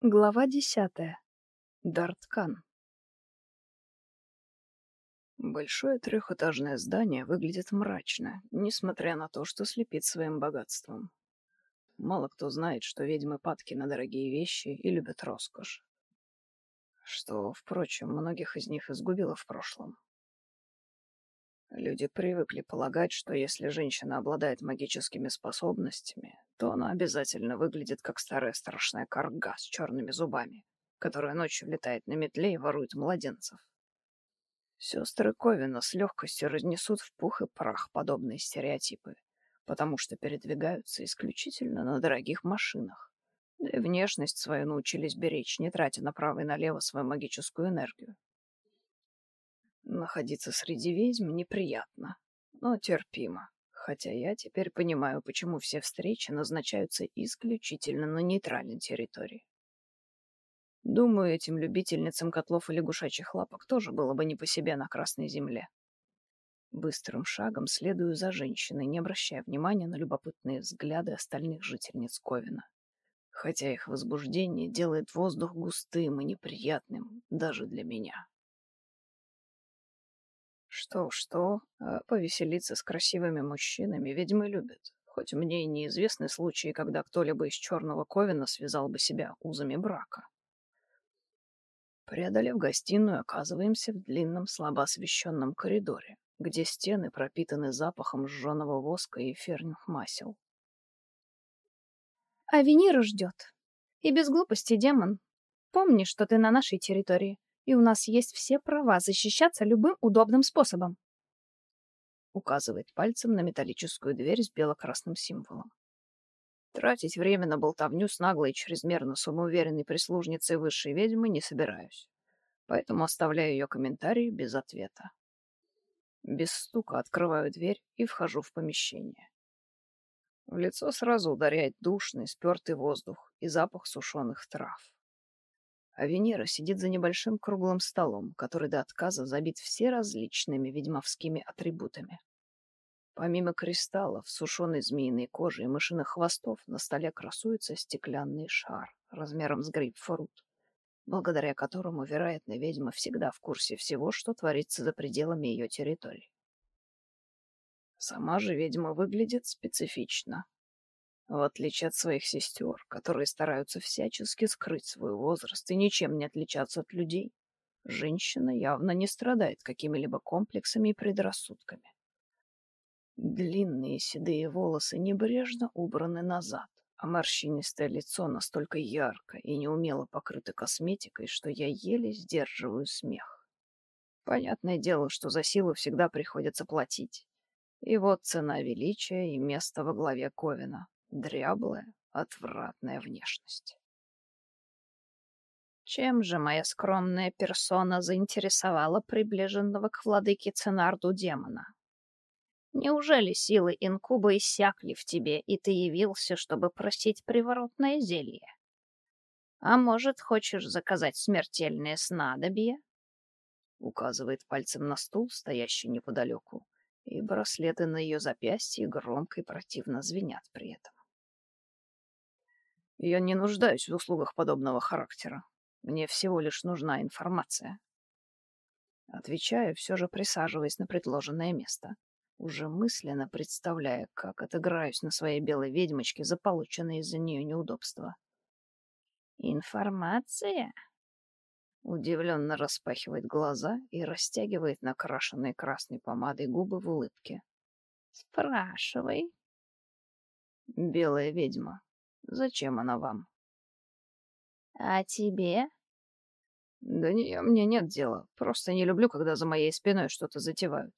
Глава десятая. Дарткан. Большое трехэтажное здание выглядит мрачно, несмотря на то, что слепит своим богатством. Мало кто знает, что ведьмы падки на дорогие вещи и любят роскошь. Что, впрочем, многих из них изгубило в прошлом. Люди привыкли полагать, что если женщина обладает магическими способностями, то она обязательно выглядит как старая страшная карга с черными зубами, которая ночью летает на метле и ворует младенцев. Сестры Ковина с легкостью разнесут в пух и прах подобные стереотипы, потому что передвигаются исключительно на дорогих машинах, да и внешность свою научились беречь, не тратя направо и налево свою магическую энергию. Находиться среди ведьм неприятно, но терпимо. Хотя я теперь понимаю, почему все встречи назначаются исключительно на нейтральной территории. Думаю, этим любительницам котлов и лягушачьих лапок тоже было бы не по себе на Красной Земле. Быстрым шагом следую за женщиной, не обращая внимания на любопытные взгляды остальных жительниц Ковина. Хотя их возбуждение делает воздух густым и неприятным даже для меня. Что-что, а повеселиться с красивыми мужчинами ведьмы любят. Хоть мне и неизвестны случаи, когда кто-либо из черного ковина связал бы себя узами брака. Преодолев гостиную, оказываемся в длинном слабо освещенном коридоре, где стены пропитаны запахом сжженного воска и эфирных масел. А Венера ждет. И без глупости, демон. Помни, что ты на нашей территории и у нас есть все права защищаться любым удобным способом. Указывает пальцем на металлическую дверь с бело-красным символом. Тратить время на болтовню с наглой и чрезмерно самоуверенной прислужницей высшей ведьмы не собираюсь, поэтому оставляю ее комментарии без ответа. Без стука открываю дверь и вхожу в помещение. В лицо сразу ударяет душный, спертый воздух и запах сушеных трав а Венера сидит за небольшим круглым столом, который до отказа забит все различными ведьмовскими атрибутами. Помимо кристаллов, сушеной змеиной кожи и мышиных хвостов, на столе красуется стеклянный шар размером с грейпфрут, благодаря которому, вероятно, ведьма всегда в курсе всего, что творится за пределами ее территории. Сама же ведьма выглядит специфично, в отличие от своих сестер, которые стараются всячески скрыть свой возраст и ничем не отличаться от людей, женщина явно не страдает какими-либо комплексами и предрассудками. Длинные седые волосы небрежно убраны назад, а морщинистое лицо настолько ярко и неумело покрыто косметикой, что я еле сдерживаю смех. Понятное дело, что за силу всегда приходится платить. И вот цена величия и место во главе Ковина. Дряблая, отвратная внешность. Чем же моя скромная персона заинтересовала приближенного к владыке Ценарду демона? Неужели силы инкуба иссякли в тебе, и ты явился, чтобы просить приворотное зелье? А может, хочешь заказать смертельное снадобье? Указывает пальцем на стул, стоящий неподалеку, и браслеты на ее запястье громко и противно звенят при этом. Я не нуждаюсь в услугах подобного характера. Мне всего лишь нужна информация. Отвечаю, все же присаживаясь на предложенное место, уже мысленно представляя, как отыграюсь на своей белой ведьмочке за полученные из-за нее неудобства. «Информация?» Удивленно распахивает глаза и растягивает накрашенные красной помадой губы в улыбке. «Спрашивай». «Белая ведьма, Зачем она вам? А тебе? Да нее мне нет дела. Просто не люблю, когда за моей спиной что-то затевают.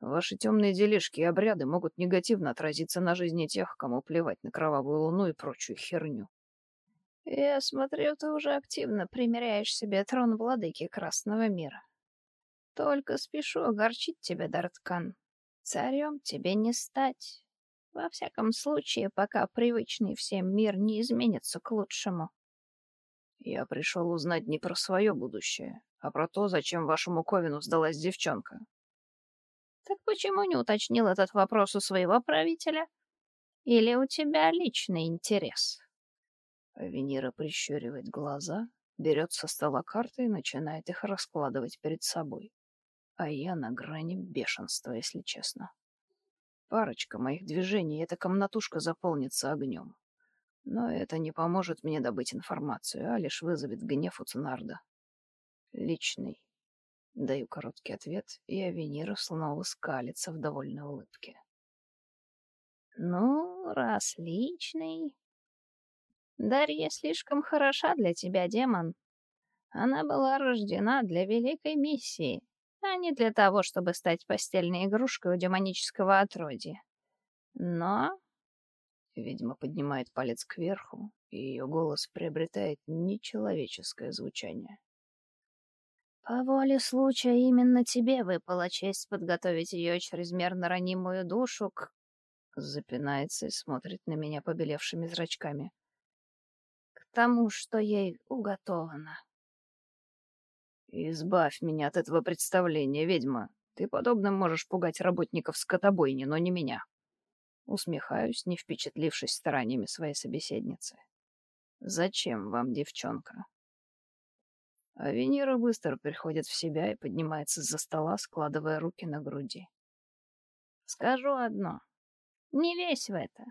Ваши темные делишки и обряды могут негативно отразиться на жизни тех, кому плевать на кровавую луну и прочую херню. Я смотрю, ты уже активно примеряешь себе трон владыки Красного мира. Только спешу огорчить тебя, Дарткан. Царем тебе не стать. Во всяком случае, пока привычный всем мир не изменится к лучшему. Я пришел узнать не про свое будущее, а про то, зачем вашему Ковину сдалась девчонка. Так почему не уточнил этот вопрос у своего правителя? Или у тебя личный интерес? Венера прищуривает глаза, берет со стола карты и начинает их раскладывать перед собой. А я на грани бешенства, если честно. Парочка моих движений, эта комнатушка заполнится огнем. Но это не поможет мне добыть информацию, а лишь вызовет гнев у Ценарда. Личный. Даю короткий ответ, и Авенира снова скалится в довольной улыбке. «Ну, раз личный...» «Дарья слишком хороша для тебя, демон. Она была рождена для великой миссии, а не для того, чтобы стать постельной игрушкой у демонического отродья. Но Ведьма поднимает палец кверху, и ее голос приобретает нечеловеческое звучание. «По воле случая именно тебе выпала честь подготовить ее чрезмерно ранимую душу к...» Запинается и смотрит на меня побелевшими зрачками. «К тому, что ей уготовано». «Избавь меня от этого представления, ведьма. Ты подобным можешь пугать работников скотобойни, но не меня». Усмехаюсь, не впечатлившись стараниями своей собеседницы. «Зачем вам, девчонка?» А Венера быстро приходит в себя и поднимается из-за стола, складывая руки на груди. «Скажу одно. Не весь в это.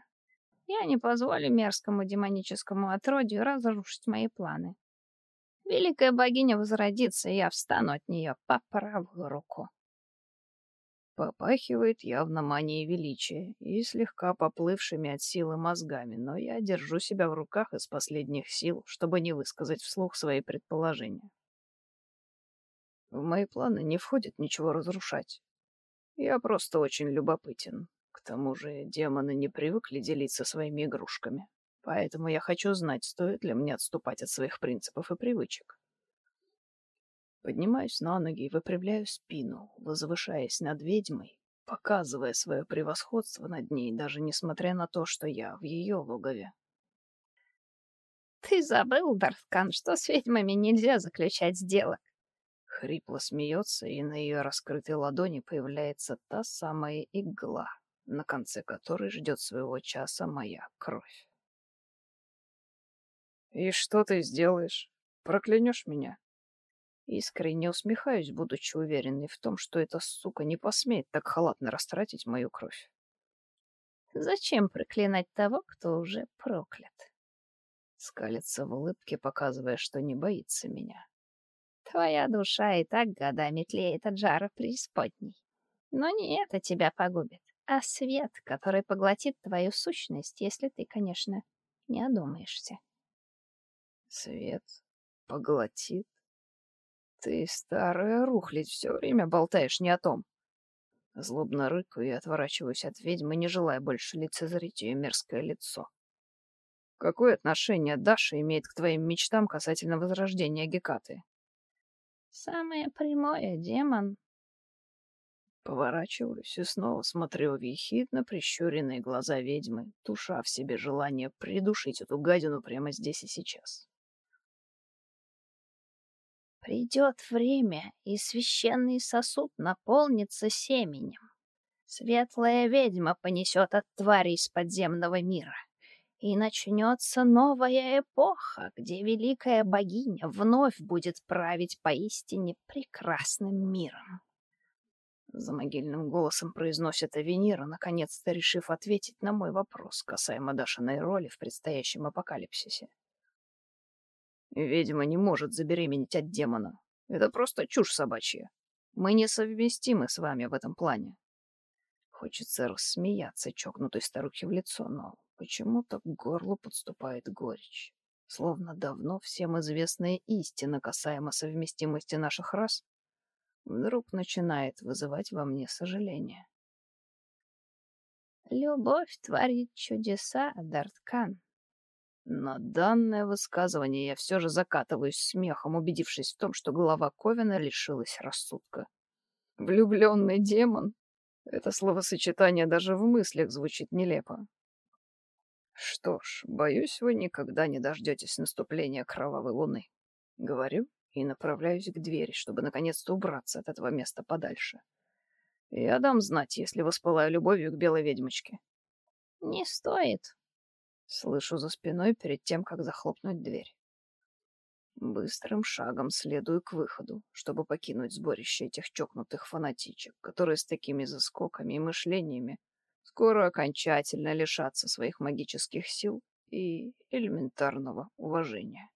Я не позволю мерзкому демоническому отродью разрушить мои планы. Великая богиня возродится, и я встану от нее по правую руку. Попахивает явно манией величия и слегка поплывшими от силы мозгами, но я держу себя в руках из последних сил, чтобы не высказать вслух свои предположения. В мои планы не входит ничего разрушать. Я просто очень любопытен. К тому же демоны не привыкли делиться своими игрушками. Поэтому я хочу знать, стоит ли мне отступать от своих принципов и привычек. Поднимаюсь на ноги и выпрямляю спину, возвышаясь над ведьмой, показывая свое превосходство над ней, даже несмотря на то, что я в ее логове. «Ты забыл, Дарткан, что с ведьмами нельзя заключать сделок?» Хрипло смеется, и на ее раскрытой ладони появляется та самая игла, на конце которой ждет своего часа моя кровь. «И что ты сделаешь? Проклянешь меня?» Искренне усмехаюсь, будучи уверенной в том, что эта сука не посмеет так халатно растратить мою кровь. Зачем проклинать того, кто уже проклят? Скалится в улыбке, показывая, что не боится меня. Твоя душа и так годами тлеет от жара преисподней. Но не это тебя погубит, а свет, который поглотит твою сущность, если ты, конечно, не одумаешься. Свет поглотит? Ты, старая рухлядь, все время болтаешь не о том. Злобно рыкаю и отворачиваюсь от ведьмы, не желая больше лицезреть ее мерзкое лицо. Какое отношение Даша имеет к твоим мечтам касательно возрождения Гекаты? Самое прямое, демон. Поворачиваюсь и снова смотрю в ехидно прищуренные глаза ведьмы, туша в себе желание придушить эту гадину прямо здесь и сейчас. Придет время, и священный сосуд наполнится семенем. Светлая ведьма понесет от тварей из подземного мира. И начнется новая эпоха, где великая богиня вновь будет править поистине прекрасным миром. За могильным голосом произносит Авенира, наконец-то решив ответить на мой вопрос касаемо Дашиной роли в предстоящем апокалипсисе. Ведьма не может забеременеть от демона. Это просто чушь собачья. Мы несовместимы с вами в этом плане. Хочется рассмеяться чокнутой старухе в лицо, но почему-то к горлу подступает горечь. Словно давно всем известная истина касаемо совместимости наших рас вдруг начинает вызывать во мне сожаление. «Любовь творит чудеса, Дарткан», на данное высказывание я все же закатываюсь смехом, убедившись в том, что голова Ковина лишилась рассудка. Влюбленный демон? Это словосочетание даже в мыслях звучит нелепо. Что ж, боюсь, вы никогда не дождетесь наступления кровавой луны. Говорю и направляюсь к двери, чтобы наконец-то убраться от этого места подальше. Я дам знать, если воспылаю любовью к белой ведьмочке. Не стоит, Слышу за спиной перед тем, как захлопнуть дверь. Быстрым шагом следую к выходу, чтобы покинуть сборище этих чокнутых фанатичек, которые с такими заскоками и мышлениями скоро окончательно лишатся своих магических сил и элементарного уважения.